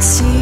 see